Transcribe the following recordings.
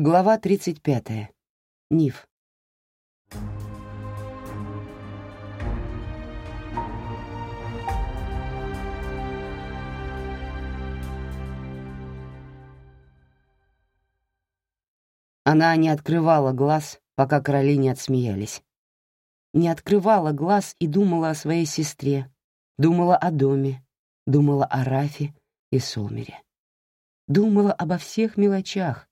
Глава 35. Ниф. Она не открывала глаз, пока короли не отсмеялись. Не открывала глаз и думала о своей сестре, думала о доме, думала о Рафе и Солмере. Думала обо всех мелочах,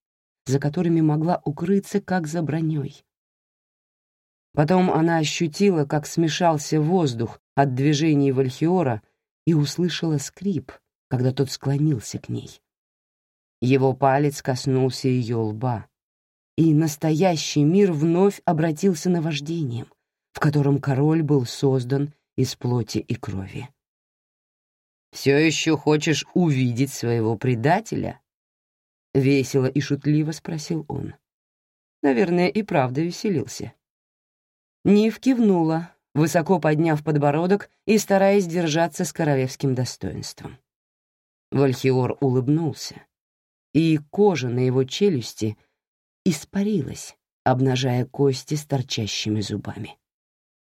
за которыми могла укрыться, как за броней. Потом она ощутила, как смешался воздух от движений Вальхиора и услышала скрип, когда тот склонился к ней. Его палец коснулся ее лба, и настоящий мир вновь обратился на наваждением, в котором король был создан из плоти и крови. «Все еще хочешь увидеть своего предателя?» — весело и шутливо спросил он. Наверное, и правда веселился. Нив кивнула, высоко подняв подбородок и стараясь держаться с королевским достоинством. Вальхиор улыбнулся, и кожа на его челюсти испарилась, обнажая кости с торчащими зубами.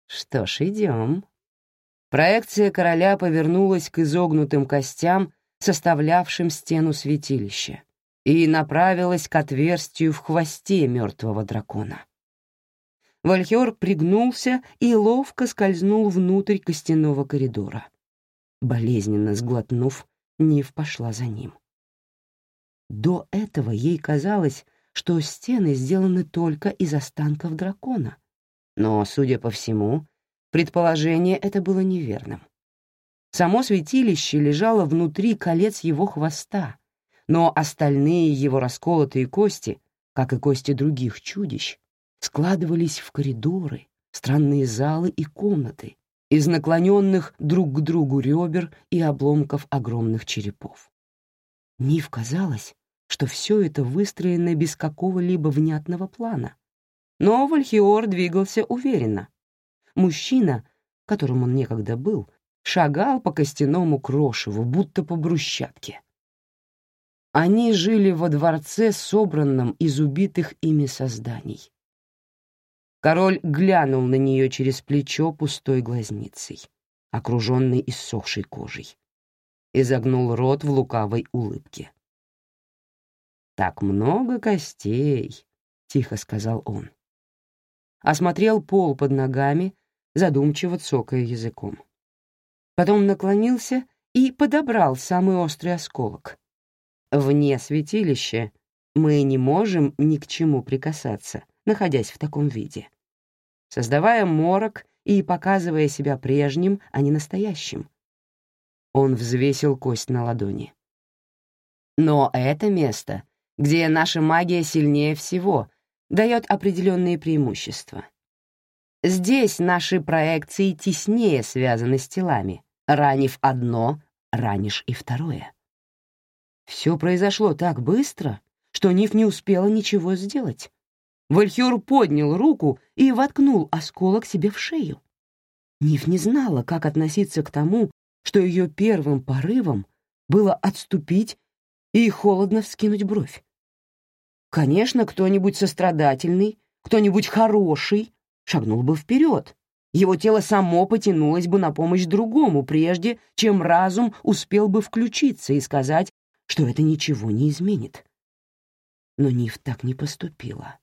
«Что ж, идем». Проекция короля повернулась к изогнутым костям, составлявшим стену святилища, и направилась к отверстию в хвосте мертвого дракона. Вальхер пригнулся и ловко скользнул внутрь костяного коридора. Болезненно сглотнув, Нив пошла за ним. До этого ей казалось, что стены сделаны только из останков дракона. Но, судя по всему, предположение это было неверным. Само святилище лежало внутри колец его хвоста, но остальные его расколотые кости, как и кости других чудищ, складывались в коридоры, странные залы и комнаты из наклоненных друг к другу ребер и обломков огромных черепов. Нив казалось, что все это выстроено без какого-либо внятного плана. Но Вальхиор двигался уверенно. Мужчина, которым он некогда был, шагал по костяному крошеву, будто по брусчатке. Они жили во дворце, собранном из убитых ими созданий. Король глянул на нее через плечо пустой глазницей, окруженной иссохшей кожей, и загнул рот в лукавой улыбке. «Так много костей», — тихо сказал он. Осмотрел пол под ногами, задумчиво цокая языком. Потом наклонился и подобрал самый острый осколок — Вне святилища мы не можем ни к чему прикасаться, находясь в таком виде. Создавая морок и показывая себя прежним, а не настоящим. Он взвесил кость на ладони. Но это место, где наша магия сильнее всего, дает определенные преимущества. Здесь наши проекции теснее связаны с телами. Ранив одно, ранишь и второе. Все произошло так быстро, что Ниф не успела ничего сделать. Вальхюр поднял руку и воткнул осколок себе в шею. Ниф не знала, как относиться к тому, что ее первым порывом было отступить и холодно вскинуть бровь. Конечно, кто-нибудь сострадательный, кто-нибудь хороший шагнул бы вперед. Его тело само потянулось бы на помощь другому, прежде чем разум успел бы включиться и сказать что это ничего не изменит. Но Ниф так не поступила.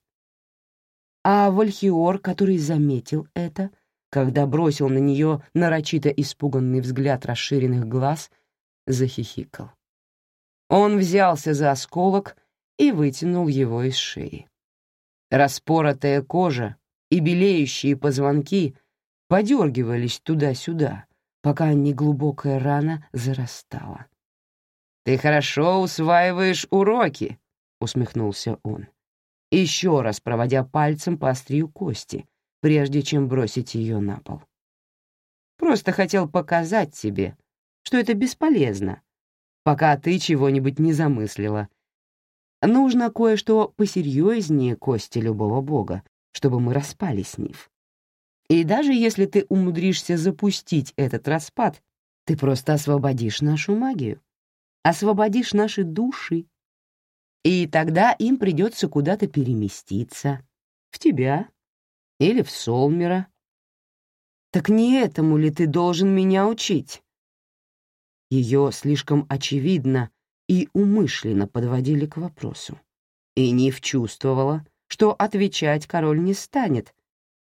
А Вальхиор, который заметил это, когда бросил на нее нарочито испуганный взгляд расширенных глаз, захихикал. Он взялся за осколок и вытянул его из шеи. Распоротая кожа и белеющие позвонки подергивались туда-сюда, пока неглубокая рана зарастала. «Ты хорошо усваиваешь уроки», — усмехнулся он, еще раз проводя пальцем по острию кости, прежде чем бросить ее на пол. «Просто хотел показать тебе, что это бесполезно, пока ты чего-нибудь не замыслила. Нужно кое-что посерьезнее кости любого бога, чтобы мы распали с Нив. И даже если ты умудришься запустить этот распад, ты просто освободишь нашу магию освободишь наши души. И тогда им придется куда-то переместиться. В тебя или в Солмера. Так не этому ли ты должен меня учить? Ее слишком очевидно и умышленно подводили к вопросу. И Нив чувствовала, что отвечать король не станет,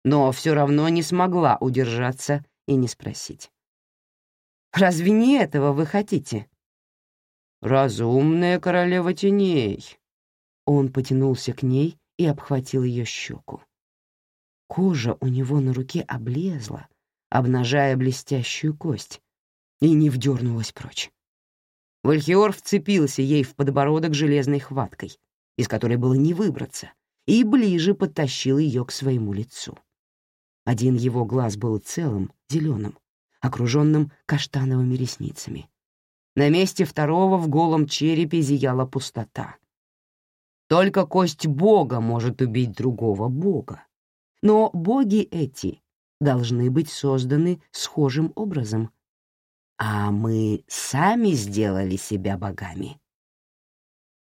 но все равно не смогла удержаться и не спросить. «Разве не этого вы хотите?» «Разумная королева теней». Он потянулся к ней и обхватил ее щеку. Кожа у него на руке облезла, обнажая блестящую кость, и не вдернулась прочь. Вальхиор вцепился ей в подбородок железной хваткой, из которой было не выбраться, и ближе подтащил ее к своему лицу. Один его глаз был целым, зеленым, окруженным каштановыми ресницами. На месте второго в голом черепе зияла пустота. Только кость Бога может убить другого Бога. Но боги эти должны быть созданы схожим образом. А мы сами сделали себя богами.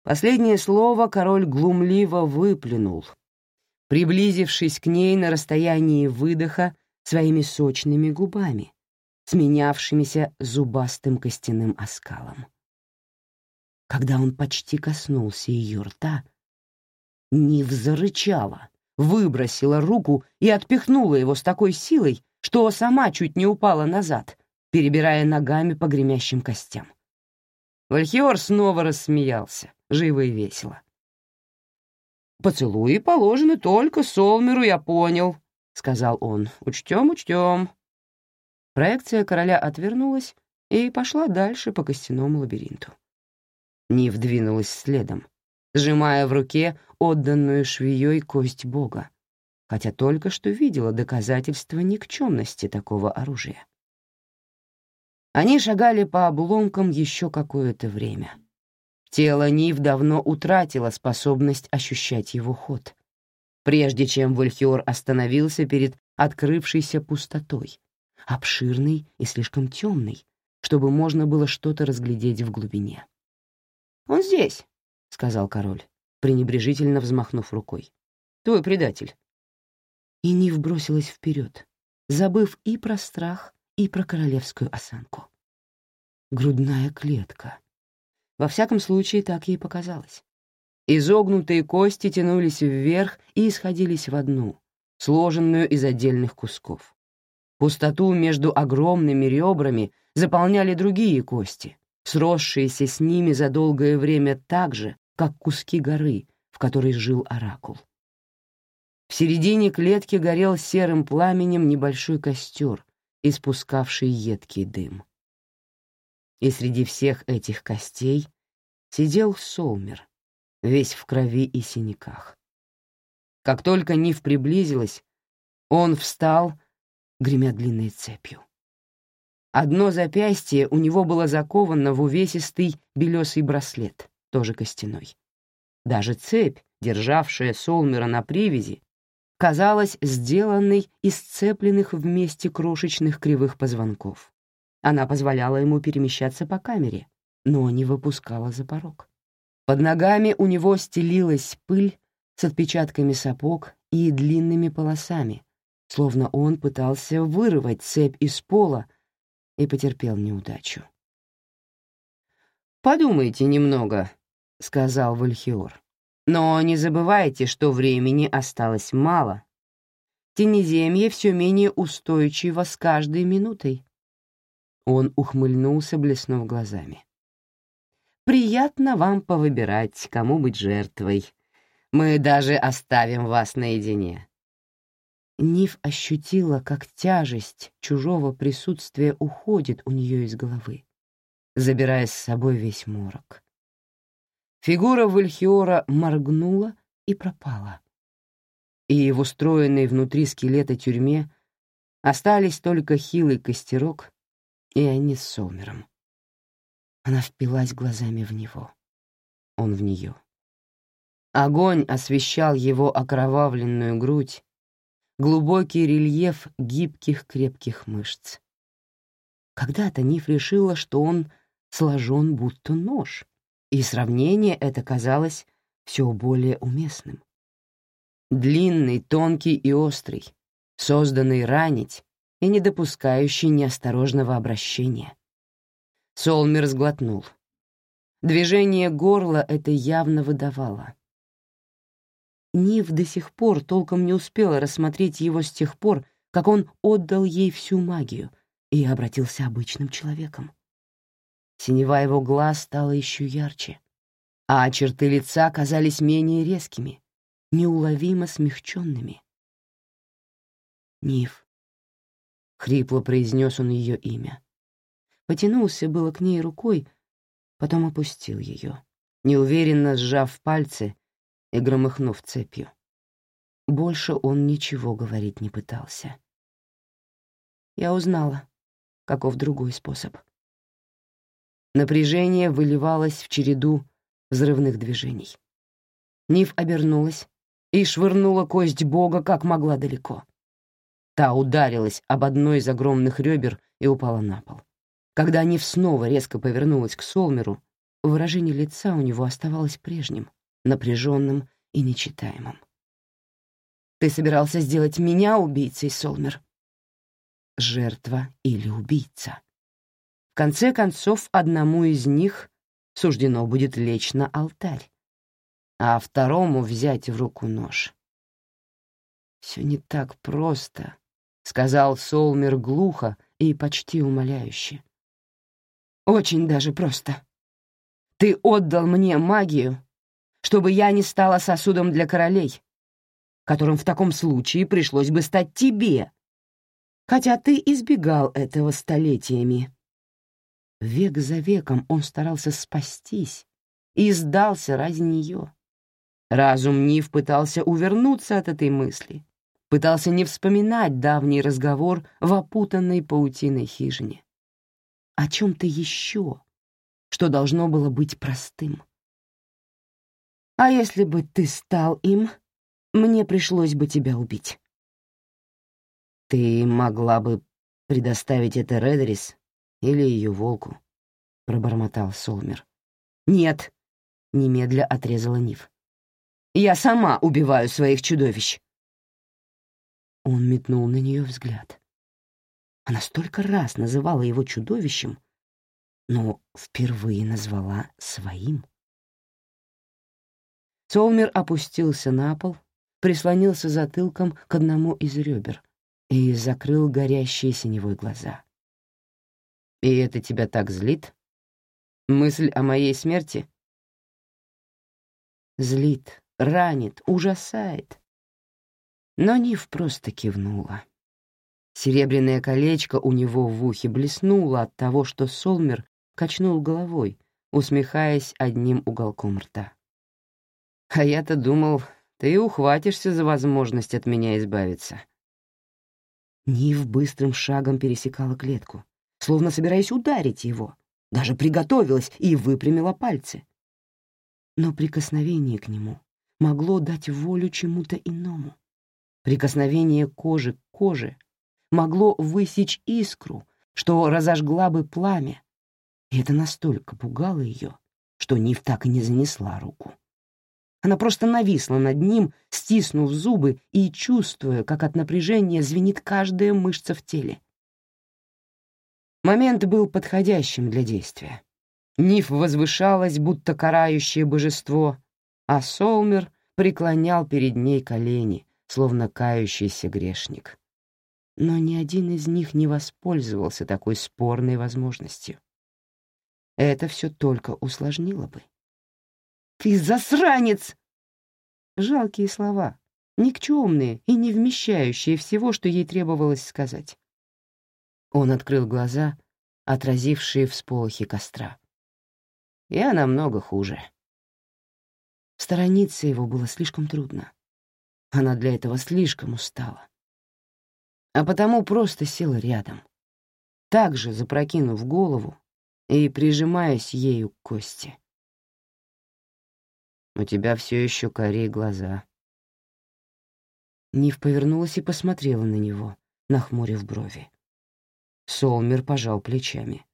Последнее слово король глумливо выплюнул, приблизившись к ней на расстоянии выдоха своими сочными губами, сменявшимися зубастым костяным оскалом. Когда он почти коснулся ее рта, Нив зарычала, выбросила руку и отпихнула его с такой силой, что сама чуть не упала назад, перебирая ногами по гремящим костям. Вальхиор снова рассмеялся, живо и весело. «Поцелуи положены только Солмеру, я понял», — сказал он. «Учтем, учтем». Проекция короля отвернулась и пошла дальше по костяному лабиринту. Нив двинулась следом, сжимая в руке отданную швеей кость бога, хотя только что видела доказательства никчемности такого оружия. Они шагали по обломкам еще какое-то время. Тело Нив давно утратило способность ощущать его ход, прежде чем Вольхиор остановился перед открывшейся пустотой, обширной и слишком темной, чтобы можно было что-то разглядеть в глубине. «Он здесь», — сказал король, пренебрежительно взмахнув рукой. «Твой предатель». И Нив бросилась вперед, забыв и про страх, и про королевскую осанку. Грудная клетка. Во всяком случае, так ей показалось. Изогнутые кости тянулись вверх и исходились в одну, сложенную из отдельных кусков. Пустоту между огромными ребрами заполняли другие кости, сросшиеся с ними за долгое время так же, как куски горы, в которой жил оракул. В середине клетки горел серым пламенем небольшой костер, испускавший едкий дым. И среди всех этих костей сидел Солмер, весь в крови и синяках. Как только Нив приблизилась, он встал, гремя длинной цепью. Одно запястье у него было заковано в увесистый белесый браслет, тоже костяной. Даже цепь, державшая Солмера на привязи, казалась сделанной из сцепленных вместе крошечных кривых позвонков. Она позволяла ему перемещаться по камере, но не выпускала за порог. Под ногами у него стелилась пыль с отпечатками сапог и длинными полосами, словно он пытался вырвать цепь из пола и потерпел неудачу. «Подумайте немного», — сказал Вальхиор. «Но не забывайте, что времени осталось мало. Тенеземье все менее устойчиво с каждой минутой». Он ухмыльнулся, блеснув глазами. «Приятно вам повыбирать, кому быть жертвой. Мы даже оставим вас наедине. Нив ощутила, как тяжесть чужого присутствия уходит у нее из головы, забирая с собой весь морок. Фигура Вальхиора моргнула и пропала. И в устроенной внутри скелета тюрьме остались только хилый костерок и они с Солмером. Она впилась глазами в него. Он в нее. Огонь освещал его окровавленную грудь, глубокий рельеф гибких крепких мышц. Когда-то Ниф решила, что он сложен будто нож, и сравнение это казалось все более уместным. Длинный, тонкий и острый, созданный ранить и не допускающий неосторожного обращения. Солмер сглотнул. Движение горла это явно выдавало. Нив до сих пор толком не успела рассмотреть его с тех пор, как он отдал ей всю магию и обратился обычным человеком. Синева его глаз стала еще ярче, а черты лица казались менее резкими, неуловимо смягченными. «Нив», — хрипло произнес он ее имя. Потянулся было к ней рукой, потом опустил ее, неуверенно сжав пальцы и громыхнув цепью. Больше он ничего говорить не пытался. Я узнала, каков другой способ. Напряжение выливалось в череду взрывных движений. Ниф обернулась и швырнула кость бога как могла далеко. Та ударилась об одной из огромных ребер и упала на пол. Когда Ниф снова резко повернулась к Солмеру, выражение лица у него оставалось прежним, напряженным и нечитаемым. «Ты собирался сделать меня убийцей, Солмер?» «Жертва или убийца?» В конце концов, одному из них суждено будет лечь на алтарь, а второму взять в руку нож. «Все не так просто», — сказал Солмер глухо и почти умоляюще. «Очень даже просто. Ты отдал мне магию, чтобы я не стала сосудом для королей, которым в таком случае пришлось бы стать тебе, хотя ты избегал этого столетиями. Век за веком он старался спастись и сдался ради нее. Разум Нив пытался увернуться от этой мысли, пытался не вспоминать давний разговор в опутанной паутиной хижине. О чем-то еще, что должно было быть простым. А если бы ты стал им, мне пришлось бы тебя убить. Ты могла бы предоставить это Редерис или ее волку, пробормотал Солмер. Нет, немедля отрезала Нив. Я сама убиваю своих чудовищ. Он метнул на нее взгляд. Она столько раз называла его чудовищем, но впервые назвала своим. Солмер опустился на пол, прислонился затылком к одному из ребер и закрыл горящие синевой глаза. «И это тебя так злит? Мысль о моей смерти?» Злит, ранит, ужасает. Но Нив просто кивнула. Серебряное колечко у него в ухе блеснуло от того, что Солмер качнул головой, усмехаясь одним уголком рта. А я-то думал, ты ухватишься за возможность от меня избавиться. Нив быстрым шагом пересекала клетку, словно собираясь ударить его, даже приготовилась и выпрямила пальцы. Но прикосновение к нему могло дать волю чему-то иному. Прикосновение кожи к коже могло высечь искру, что разожгла бы пламя, и это настолько пугало ее, что Нив так и не занесла руку. Она просто нависла над ним, стиснув зубы и чувствуя, как от напряжения звенит каждая мышца в теле. Момент был подходящим для действия. Ниф возвышалась, будто карающее божество, а Солмер преклонял перед ней колени, словно кающийся грешник. Но ни один из них не воспользовался такой спорной возможностью. Это все только усложнило бы. «Ты засранец!» Жалкие слова, никчемные и не вмещающие всего, что ей требовалось сказать. Он открыл глаза, отразившие всполохи костра. Я намного хуже. Сторониться его было слишком трудно. Она для этого слишком устала. А потому просто села рядом, также запрокинув голову и прижимаясь ею к кости. У тебя все еще кори глаза». Нив повернулась и посмотрела на него, нахмурив брови. Солмер пожал плечами.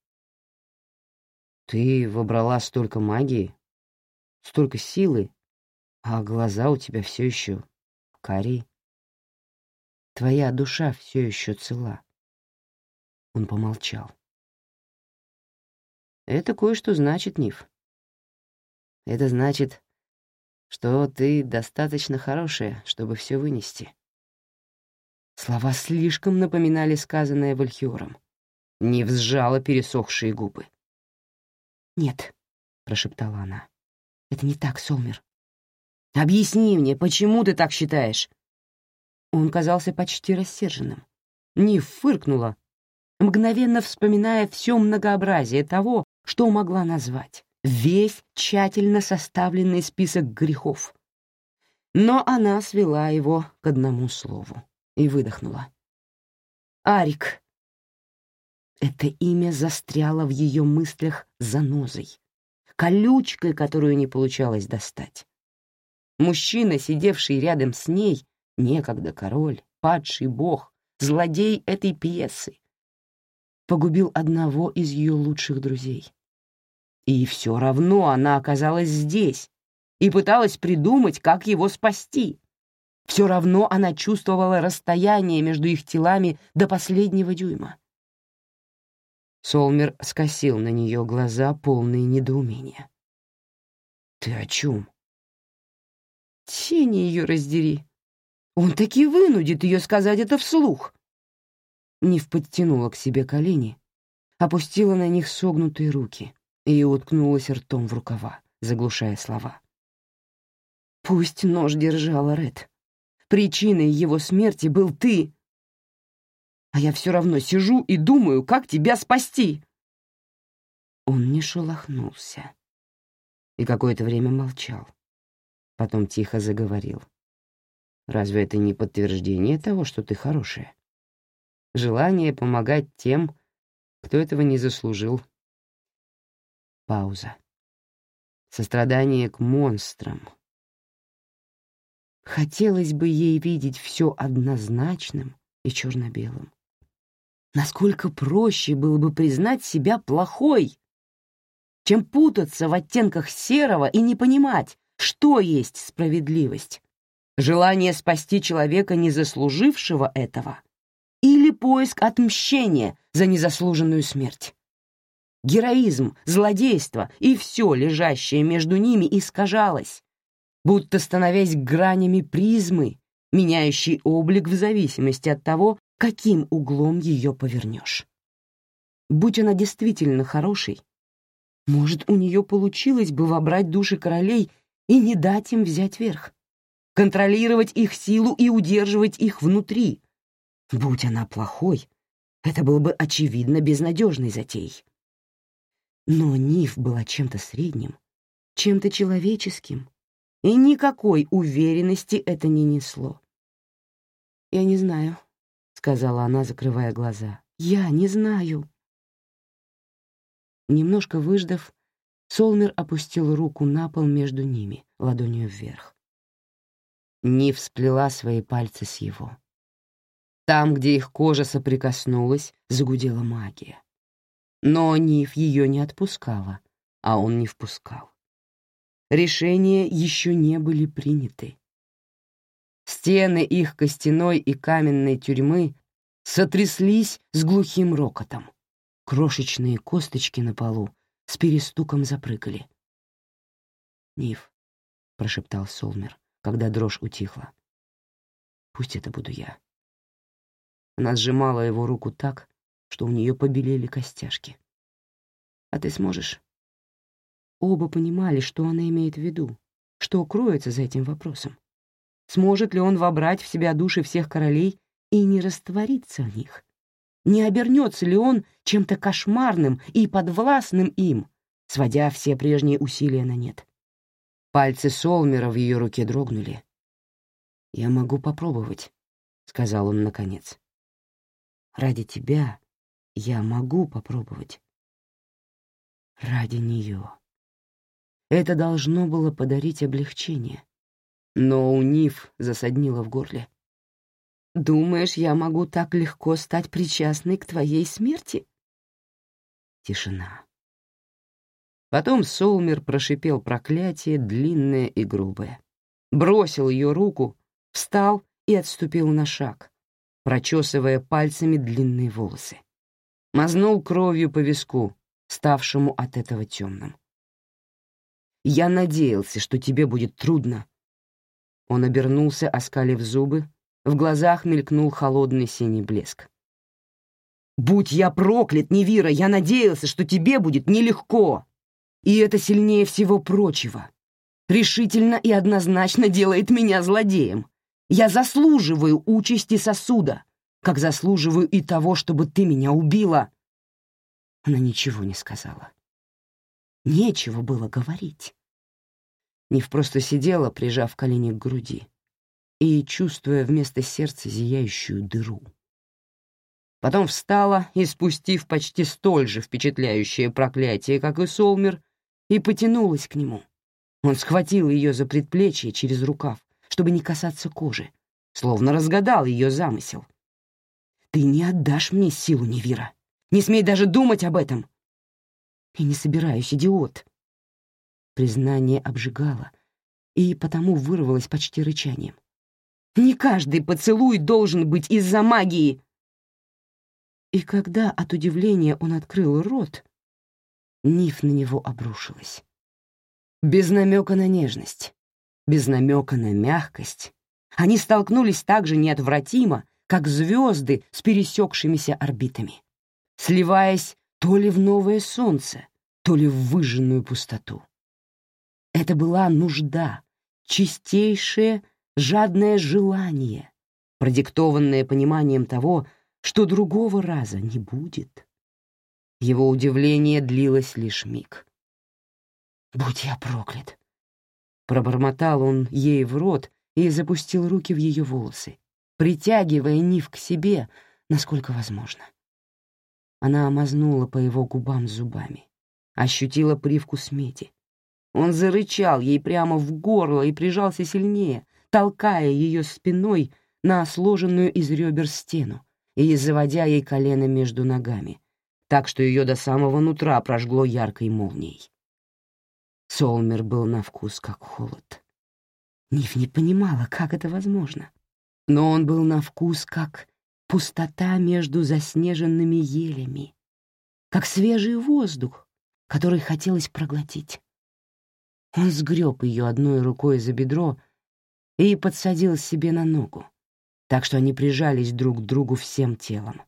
«Ты выбрала столько магии, столько силы, А глаза у тебя все еще карие. Твоя душа все еще цела. Он помолчал. Это кое-что значит, Ниф. Это значит, что ты достаточно хорошая, чтобы все вынести. Слова слишком напоминали сказанное Вальхиором. Ниф сжала пересохшие губы. «Нет», — прошептала она, — «это не так, Солмер. Объясни мне, почему ты так считаешь?» Он казался почти рассерженным. Ниф фыркнула, мгновенно вспоминая все многообразие того, что могла назвать. Весь тщательно составленный список грехов. Но она свела его к одному слову и выдохнула. «Арик». Это имя застряло в ее мыслях занозой, колючкой, которую не получалось достать. Мужчина, сидевший рядом с ней, некогда король, падший бог, злодей этой пьесы, погубил одного из ее лучших друзей. И все равно она оказалась здесь и пыталась придумать, как его спасти. Все равно она чувствовала расстояние между их телами до последнего дюйма. Солмер скосил на нее глаза, полные недоумения. «Ты о чем?» «Тени ее раздери», он таки вынудит ее сказать это вслух. Нив подтянула к себе колени, опустила на них согнутые руки и уткнулась ртом в рукава, заглушая слова. Пусть нож держала Ред. Причиной его смерти был ты. А я все равно сижу и думаю, как тебя спасти. Он не шелохнулся и какое-то время молчал. Потом тихо заговорил. — Разве это не подтверждение того, что ты хорошая? Желание помогать тем, кто этого не заслужил. Пауза. Сострадание к монстрам. Хотелось бы ей видеть все однозначным и черно-белым. Насколько проще было бы признать себя плохой, чем путаться в оттенках серого и не понимать, что есть справедливость желание спасти человека, не заслужившего этого, или поиск отмщения за незаслуженную смерть. Героизм, злодейство и все, лежащее между ними, искажалось, будто становясь гранями призмы, меняющей облик в зависимости от того, каким углом ее повернешь. Будь она действительно хорошей, может, у нее получилось бы вобрать души королей и не дать им взять верх контролировать их силу и удерживать их внутри. Будь она плохой, это был бы очевидно безнадежной затеей. Но Ниф была чем-то средним, чем-то человеческим, и никакой уверенности это не несло. «Я не знаю», — сказала она, закрывая глаза. «Я не знаю». Немножко выждав, Солмер опустил руку на пол между ними, ладонью вверх. Нив сплела свои пальцы с его. Там, где их кожа соприкоснулась, загудела магия. Но Нив ее не отпускала, а он не впускал. Решения еще не были приняты. Стены их костяной и каменной тюрьмы сотряслись с глухим рокотом. Крошечные косточки на полу с перестуком запрыгали. «Нив», — прошептал Солмер, когда дрожь утихла. Пусть это буду я. Она сжимала его руку так, что у нее побелели костяшки. А ты сможешь? Оба понимали, что она имеет в виду, что кроется за этим вопросом. Сможет ли он вобрать в себя души всех королей и не раствориться в них? Не обернется ли он чем-то кошмарным и подвластным им, сводя все прежние усилия на нет? Пальцы Солмера в ее руке дрогнули. «Я могу попробовать», — сказал он наконец. «Ради тебя я могу попробовать. Ради нее». Это должно было подарить облегчение. Но у Ниф засаднило в горле. «Думаешь, я могу так легко стать причастной к твоей смерти?» Тишина. Потом Солмер прошипел проклятие, длинное и грубое. бросил ее руку, встал и отступил на шаг, прочесывая пальцами длинные волосы. Мазнул кровью по виску, ставшему от этого темным. «Я надеялся, что тебе будет трудно». Он обернулся, оскалив зубы, в глазах мелькнул холодный синий блеск. «Будь я проклят, Невира, я надеялся, что тебе будет нелегко. И это сильнее всего прочего. Решительно и однозначно делает меня злодеем. Я заслуживаю участи сосуда, как заслуживаю и того, чтобы ты меня убила». Она ничего не сказала. Нечего было говорить. Нив просто сидела, прижав колени к груди и чувствуя вместо сердца зияющую дыру. Потом встала и, спустив почти столь же впечатляющее проклятие, как и Солмер, и потянулась к нему. Он схватил ее за предплечье через рукав, чтобы не касаться кожи, словно разгадал ее замысел. «Ты не отдашь мне силу, Невира. Не смей даже думать об этом!» «И не собираюсь, идиот!» Признание обжигало, и потому вырвалось почти рычанием. Не каждый поцелуй должен быть из-за магии. И когда от удивления он открыл рот, Ниф на него обрушилась. Без намека на нежность, без намека на мягкость. Они столкнулись так же неотвратимо, как звезды с пересекшимися орбитами, сливаясь то ли в новое солнце, то ли в выжженную пустоту. Это была нужда, чистейшая жадное желание, продиктованное пониманием того, что другого раза не будет. Его удивление длилось лишь миг. «Будь я проклят!» Пробормотал он ей в рот и запустил руки в ее волосы, притягивая Нив к себе, насколько возможно. Она омазнула по его губам зубами, ощутила привкус меди. Он зарычал ей прямо в горло и прижался сильнее, толкая ее спиной на сложенную из ребер стену и заводя ей колено между ногами, так что ее до самого нутра прожгло яркой молнией. Солмер был на вкус как холод. Ниф не понимала, как это возможно. Но он был на вкус как пустота между заснеженными елями, как свежий воздух, который хотелось проглотить. Он сгреб ее одной рукой за бедро и подсадил себе на ногу, так что они прижались друг к другу всем телом.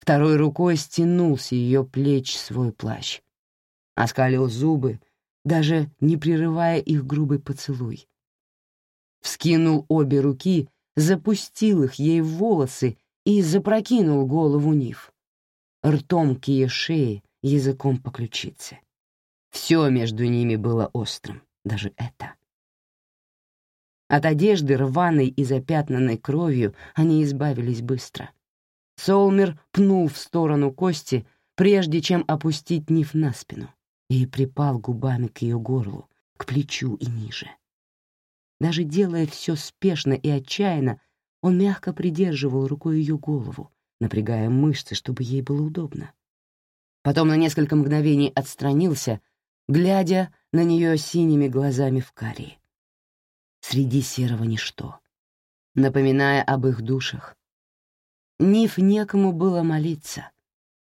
Второй рукой стянул с ее плеч свой плащ, оскалил зубы, даже не прерывая их грубый поцелуй. Вскинул обе руки, запустил их ей в волосы и запрокинул голову Нив. Ртом к ее шее, языком по ключице. Все между ними было острым, даже это. От одежды, рваной и запятнанной кровью, они избавились быстро. Солмер пнул в сторону кости, прежде чем опустить Ниф на спину, и припал губами к ее горлу, к плечу и ниже. Даже делая все спешно и отчаянно, он мягко придерживал рукой ее голову, напрягая мышцы, чтобы ей было удобно. Потом на несколько мгновений отстранился, глядя на нее синими глазами в карии среди серого ничто, напоминая об их душах. Ниф некому было молиться,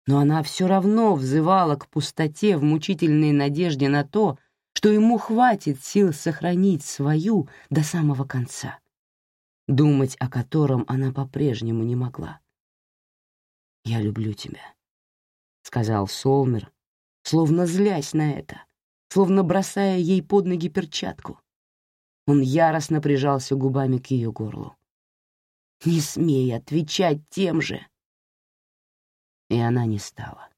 но она все равно взывала к пустоте в мучительной надежде на то, что ему хватит сил сохранить свою до самого конца, думать о котором она по-прежнему не могла. «Я люблю тебя», — сказал Солмер, словно злясь на это, словно бросая ей под ноги перчатку. Он яростно прижался губами к ее горлу. «Не смей отвечать тем же!» И она не стала.